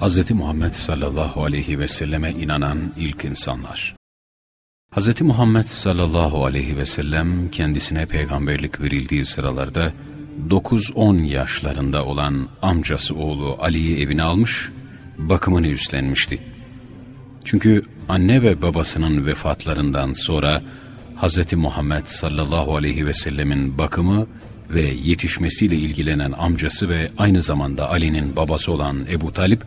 Hz. Muhammed sallallahu aleyhi ve selleme inanan ilk insanlar. Hz. Muhammed sallallahu aleyhi ve sellem kendisine peygamberlik verildiği sıralarda 9-10 yaşlarında olan amcası oğlu Ali'yi evine almış, bakımını üstlenmişti. Çünkü anne ve babasının vefatlarından sonra Hz. Muhammed sallallahu aleyhi ve sellemin bakımı ve yetişmesiyle ilgilenen amcası ve aynı zamanda Ali'nin babası olan Ebu Talip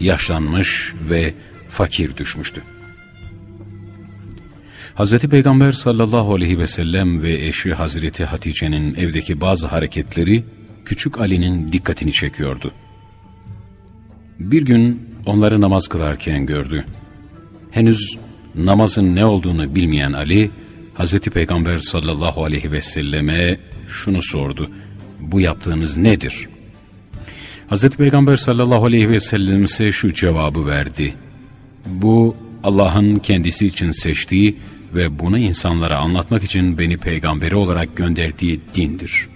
yaşlanmış ve fakir düşmüştü. Hz. Peygamber sallallahu aleyhi ve sellem ve eşi Hazreti Hatice'nin evdeki bazı hareketleri küçük Ali'nin dikkatini çekiyordu. Bir gün onları namaz kılarken gördü. Henüz namazın ne olduğunu bilmeyen Ali, Hz. Peygamber sallallahu aleyhi ve selleme şunu sordu. Bu yaptığınız nedir? Hz. Peygamber sallallahu aleyhi ve sellem ise şu cevabı verdi. Bu Allah'ın kendisi için seçtiği ve bunu insanlara anlatmak için beni peygamberi olarak gönderdiği dindir.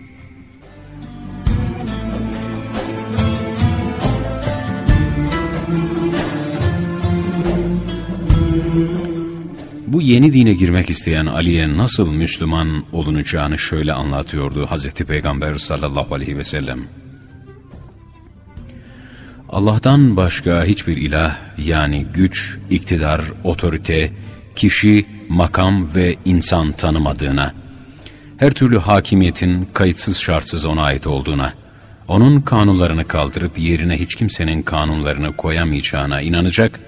Bu yeni dine girmek isteyen Ali'ye nasıl Müslüman olunacağını şöyle anlatıyordu Hazreti Peygamber sallallahu aleyhi ve sellem. Allah'tan başka hiçbir ilah yani güç, iktidar, otorite, kişi, makam ve insan tanımadığına, her türlü hakimiyetin kayıtsız şartsız ona ait olduğuna, onun kanunlarını kaldırıp yerine hiç kimsenin kanunlarını koyamayacağına inanacak,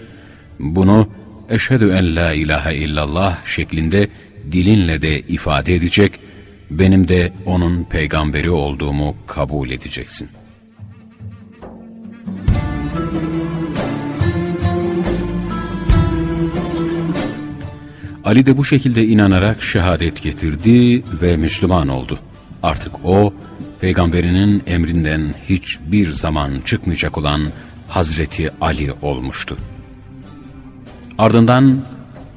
bunu eşhedü en la ilahe illallah şeklinde dilinle de ifade edecek, benim de onun peygamberi olduğumu kabul edeceksin. Ali de bu şekilde inanarak şehadet getirdi ve Müslüman oldu. Artık o, peygamberinin emrinden hiçbir zaman çıkmayacak olan Hazreti Ali olmuştu. Ardından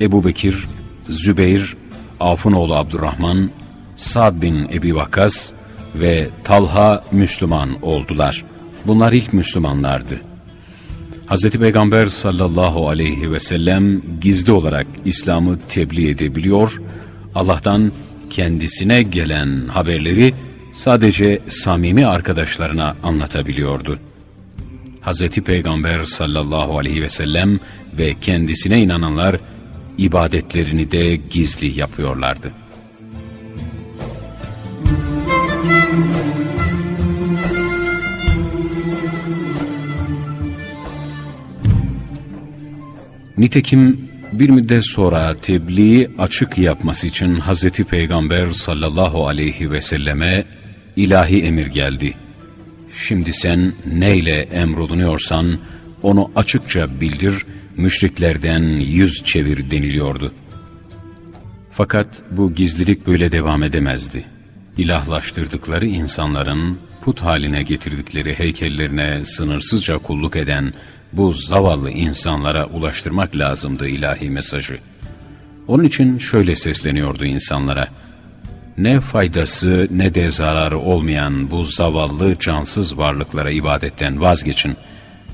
Ebu Bekir, Zübeyir, Afunoğlu Abdurrahman, Sa'd bin Ebi Vakas ve Talha Müslüman oldular. Bunlar ilk Müslümanlardı. Hz. Peygamber sallallahu aleyhi ve sellem gizli olarak İslam'ı tebliğ edebiliyor, Allah'tan kendisine gelen haberleri sadece samimi arkadaşlarına anlatabiliyordu. Hz. Peygamber sallallahu aleyhi ve sellem ve kendisine inananlar ibadetlerini de gizli yapıyorlardı. Nitekim bir müddet sonra tebliği açık yapması için Hz. Peygamber sallallahu aleyhi ve selleme ilahi emir geldi. Şimdi sen neyle emrolunuyorsan onu açıkça bildir, müşriklerden yüz çevir deniliyordu. Fakat bu gizlilik böyle devam edemezdi. İlahlaştırdıkları insanların put haline getirdikleri heykellerine sınırsızca kulluk eden bu zavallı insanlara ulaştırmak lazımdı ilahi mesajı. Onun için şöyle sesleniyordu insanlara. Ne faydası ne de zararı olmayan bu zavallı cansız varlıklara ibadetten vazgeçin.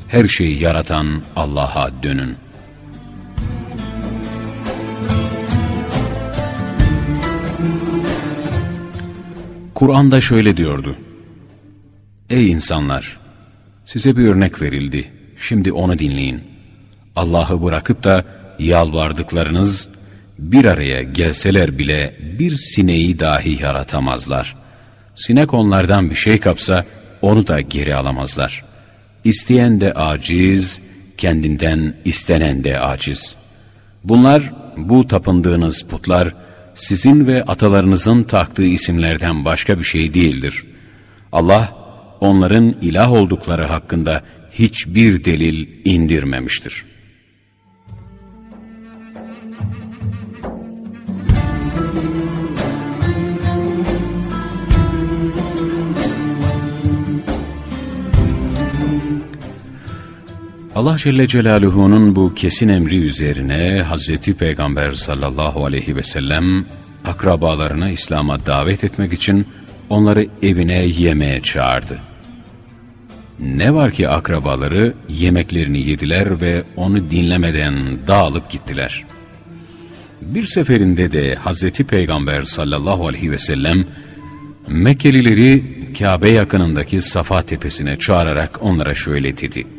Her şeyi yaratan Allah'a dönün. Kur'an'da şöyle diyordu. Ey insanlar! Size bir örnek verildi. Şimdi onu dinleyin. Allah'ı bırakıp da yalvardıklarınız bir araya gelseler bile bir sineği dahi yaratamazlar. Sinek onlardan bir şey kapsa onu da geri alamazlar. İsteyen de aciz, kendinden istenen de aciz. Bunlar, bu tapındığınız putlar, sizin ve atalarınızın taktığı isimlerden başka bir şey değildir. Allah, onların ilah oldukları hakkında hiçbir delil indirmemiştir. Allah Celle Celaluhu'nun bu kesin emri üzerine Hazreti Peygamber sallallahu aleyhi ve sellem akrabalarını İslam'a davet etmek için onları evine yemeğe çağırdı. Ne var ki akrabaları yemeklerini yediler ve onu dinlemeden dağılıp gittiler. Bir seferinde de Hazreti Peygamber sallallahu aleyhi ve sellem Mekkelileri Kabe yakınındaki Safa tepesine çağırarak onlara şöyle dedi.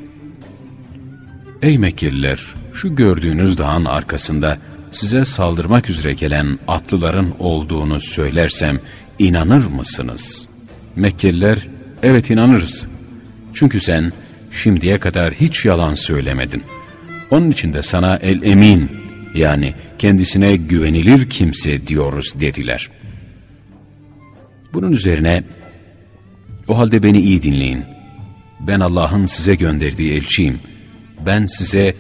Ey Mekkeliler! Şu gördüğünüz dağın arkasında size saldırmak üzere gelen atlıların olduğunu söylersem inanır mısınız? Mekkeliler, evet inanırız. Çünkü sen şimdiye kadar hiç yalan söylemedin. Onun için de sana el emin yani kendisine güvenilir kimse diyoruz dediler. Bunun üzerine o halde beni iyi dinleyin. Ben Allah'ın size gönderdiği elçiyim. Ben size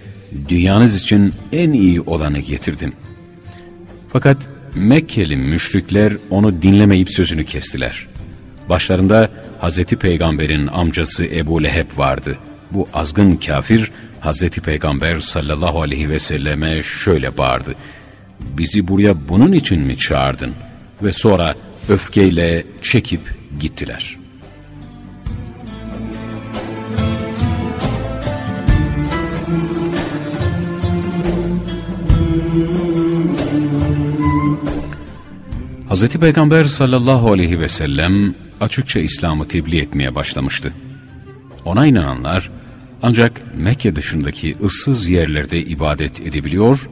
dünyanız için en iyi olanı getirdim. Fakat Mekkeli müşrikler onu dinlemeyip sözünü kestiler. Başlarında Hazreti Peygamber'in amcası Ebu Leheb vardı. Bu azgın kafir Hazreti Peygamber sallallahu aleyhi ve selleme şöyle bağırdı. Bizi buraya bunun için mi çağırdın? Ve sonra öfkeyle çekip gittiler.'' Hz. Peygamber sallallahu aleyhi ve sellem açıkça İslam'ı tebliğ etmeye başlamıştı. Ona inananlar ancak Mekke dışındaki ıssız yerlerde ibadet edebiliyor,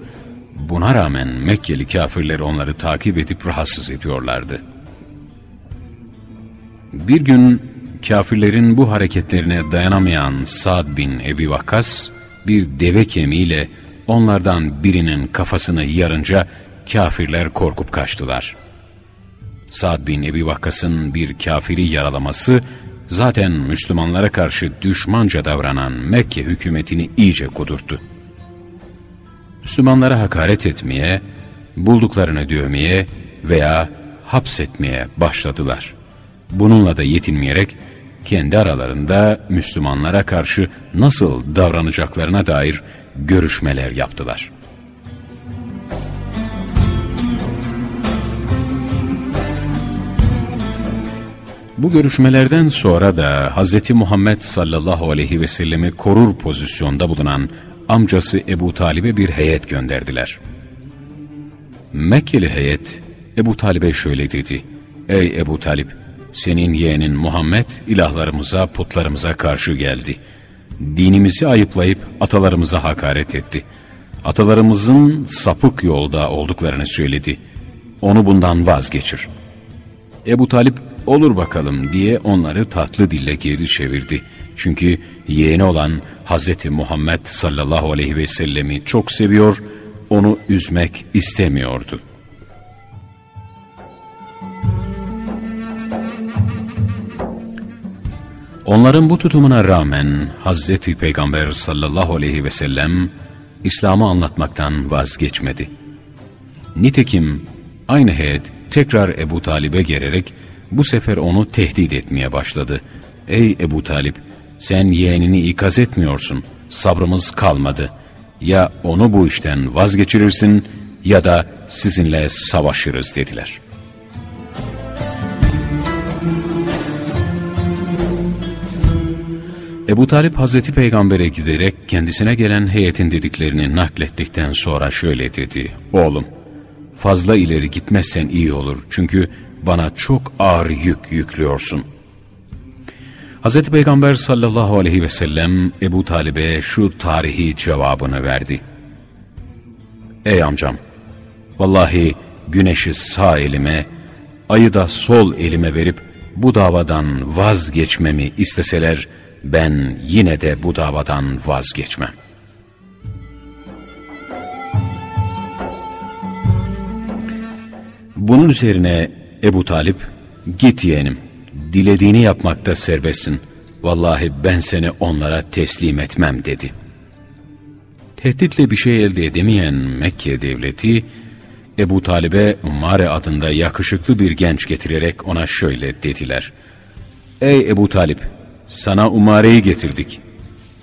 buna rağmen Mekkeli kafirler onları takip edip rahatsız ediyorlardı. Bir gün kafirlerin bu hareketlerine dayanamayan Sa'd bin Ebi Vakkas bir deve kemiğiyle onlardan birinin kafasını yarınca kafirler korkup kaçtılar.'' Sa'd bin Ebi Vakkas'ın bir kafiri yaralaması, zaten Müslümanlara karşı düşmanca davranan Mekke hükümetini iyice kudurttu. Müslümanlara hakaret etmeye, bulduklarını dövmeye veya hapsetmeye başladılar. Bununla da yetinmeyerek, kendi aralarında Müslümanlara karşı nasıl davranacaklarına dair görüşmeler yaptılar. Bu görüşmelerden sonra da Hz. Muhammed sallallahu aleyhi ve sellemi korur pozisyonda bulunan amcası Ebu Talib'e bir heyet gönderdiler. Mekkeli heyet Ebu Talib'e şöyle dedi. Ey Ebu Talip! Senin yeğenin Muhammed ilahlarımıza, putlarımıza karşı geldi. Dinimizi ayıplayıp atalarımıza hakaret etti. Atalarımızın sapık yolda olduklarını söyledi. Onu bundan vazgeçir. Ebu Talip olur bakalım diye onları tatlı dille geri çevirdi. Çünkü yeğeni olan Hazreti Muhammed sallallahu aleyhi ve sellemi çok seviyor, onu üzmek istemiyordu. Onların bu tutumuna rağmen Hazreti Peygamber sallallahu aleyhi ve sellem İslam'ı anlatmaktan vazgeçmedi. Nitekim aynı heyet tekrar Ebu Talib'e gelerek bu sefer onu tehdit etmeye başladı. Ey Ebu Talip sen yeğenini ikaz etmiyorsun. Sabrımız kalmadı. Ya onu bu işten vazgeçirirsin ya da sizinle savaşırız dediler. Ebu Talip Hazreti Peygamber'e giderek kendisine gelen heyetin dediklerini naklettikten sonra şöyle dedi. Oğlum fazla ileri gitmezsen iyi olur. Çünkü bana çok ağır yük yüklüyorsun. Hz. Peygamber sallallahu aleyhi ve sellem Ebu Talib'e şu tarihi cevabını verdi. Ey amcam! Vallahi güneşi sağ elime, ayı da sol elime verip bu davadan vazgeçmemi isteseler, ben yine de bu davadan vazgeçmem. Bunun üzerine Ebu Talip, git yeğenim, dilediğini yapmakta serbestsin. Vallahi ben seni onlara teslim etmem dedi. Tehditle bir şey elde edemeyen Mekke devleti, Ebu Talib'e Umare adında yakışıklı bir genç getirerek ona şöyle dediler. Ey Ebu Talip, sana Umare'yi getirdik.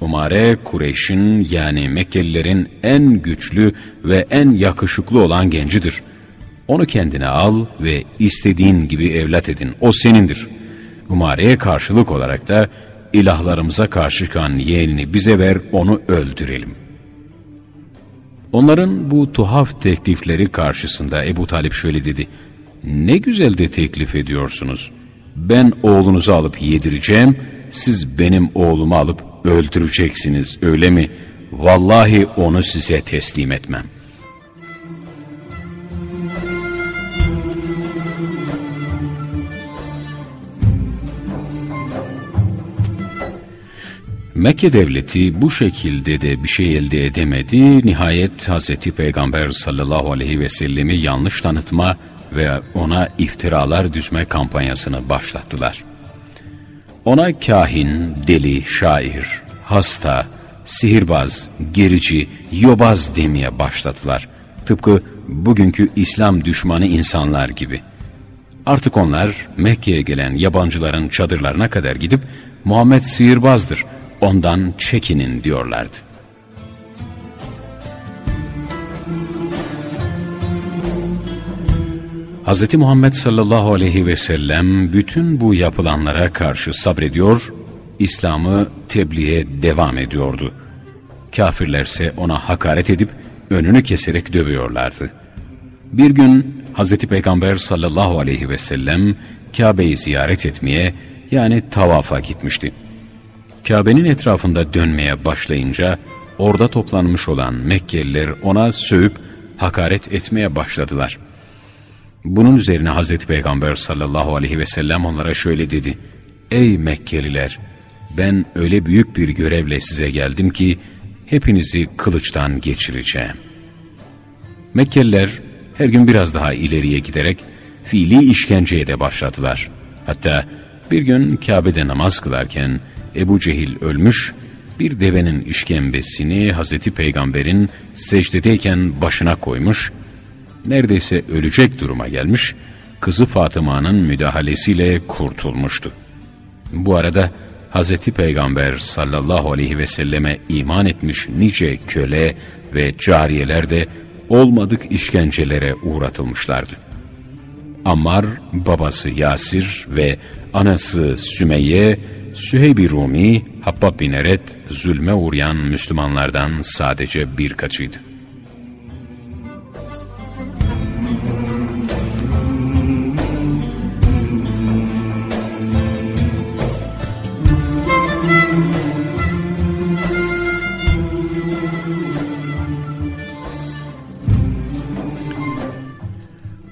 Umare, Kureyş'in yani Mekkelilerin en güçlü ve en yakışıklı olan gencidir. Onu kendine al ve istediğin gibi evlat edin. O senindir. Umare'ye karşılık olarak da ilahlarımıza karşı çıkan yeğenini bize ver onu öldürelim. Onların bu tuhaf teklifleri karşısında Ebu Talip şöyle dedi. Ne güzel de teklif ediyorsunuz. Ben oğlunuzu alıp yedireceğim, siz benim oğlumu alıp öldüreceksiniz öyle mi? Vallahi onu size teslim etmem. Mekke devleti bu şekilde de bir şey elde edemedi. Nihayet Hz. Peygamber sallallahu aleyhi ve sellemi yanlış tanıtma ve ona iftiralar düzme kampanyasını başlattılar. Ona kahin, deli, şair, hasta, sihirbaz, gerici, yobaz demeye başladılar. Tıpkı bugünkü İslam düşmanı insanlar gibi. Artık onlar Mekke'ye gelen yabancıların çadırlarına kadar gidip Muhammed sihirbazdır, ondan çekinin diyorlardı. Hz. Muhammed sallallahu aleyhi ve sellem bütün bu yapılanlara karşı sabrediyor, İslam'ı tebliğe devam ediyordu. Kafirlerse ona hakaret edip önünü keserek dövüyorlardı. Bir gün Hz. Peygamber sallallahu aleyhi ve sellem Kabe'yi ziyaret etmeye yani tavafa gitmişti. Kabe'nin etrafında dönmeye başlayınca orada toplanmış olan Mekkeliler ona sövüp hakaret etmeye başladılar. Bunun üzerine Hazreti Peygamber sallallahu aleyhi ve sellem onlara şöyle dedi. Ey Mekkeliler! Ben öyle büyük bir görevle size geldim ki hepinizi kılıçtan geçireceğim. Mekkeliler her gün biraz daha ileriye giderek fiili işkenceye de başladılar. Hatta bir gün Kabe'de namaz kılarken Ebu Cehil ölmüş, bir devenin işkembesini Hazreti Peygamber'in secdedeyken başına koymuş, neredeyse ölecek duruma gelmiş, kızı Fatıma'nın müdahalesiyle kurtulmuştu. Bu arada Hazreti Peygamber sallallahu aleyhi ve selleme iman etmiş nice köle ve cariyeler de olmadık işkencelere uğratılmışlardı. Ammar, babası Yasir ve anası Sümeyye Süheyb-i Rumi, Habbab bin Eret, zulme uğrayan Müslümanlardan sadece birkaçıydı.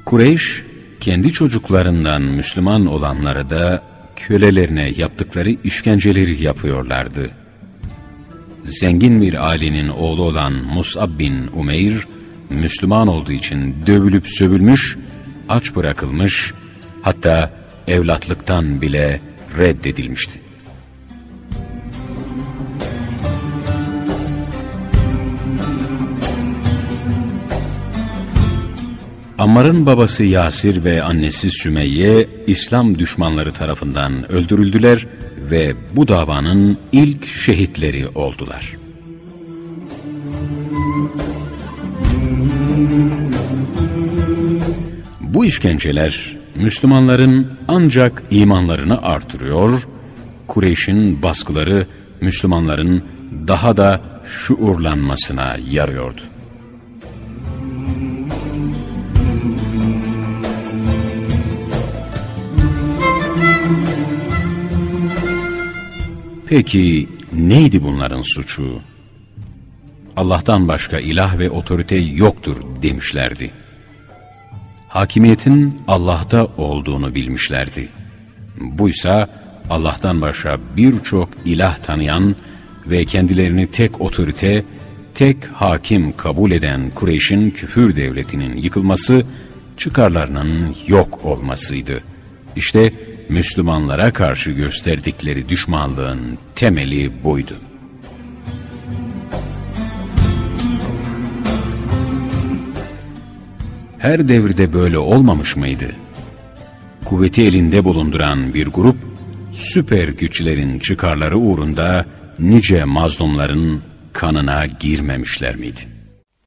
Kureyş, kendi çocuklarından Müslüman olanları da kölelerine yaptıkları işkenceleri yapıyorlardı. Zengin bir ailenin oğlu olan Mus'ab bin Umeyr, Müslüman olduğu için dövülüp sövülmüş, aç bırakılmış, hatta evlatlıktan bile reddedilmişti. Ammar'ın babası Yasir ve annesi Sümeyye İslam düşmanları tarafından öldürüldüler ve bu davanın ilk şehitleri oldular. Bu işkenceler Müslümanların ancak imanlarını artırıyor, Kureyş'in baskıları Müslümanların daha da şuurlanmasına yarıyordu. Peki neydi bunların suçu? Allah'tan başka ilah ve otorite yoktur demişlerdi. Hakimiyetin Allah'ta olduğunu bilmişlerdi. Buysa Allah'tan başka birçok ilah tanıyan ve kendilerini tek otorite, tek hakim kabul eden Kureyş'in küfür devletinin yıkılması, çıkarlarının yok olmasıydı. İşte bu Müslümanlara karşı gösterdikleri düşmanlığın temeli buydu. Her devirde böyle olmamış mıydı? Kuvveti elinde bulunduran bir grup, süper güçlerin çıkarları uğrunda nice mazlumların kanına girmemişler miydi?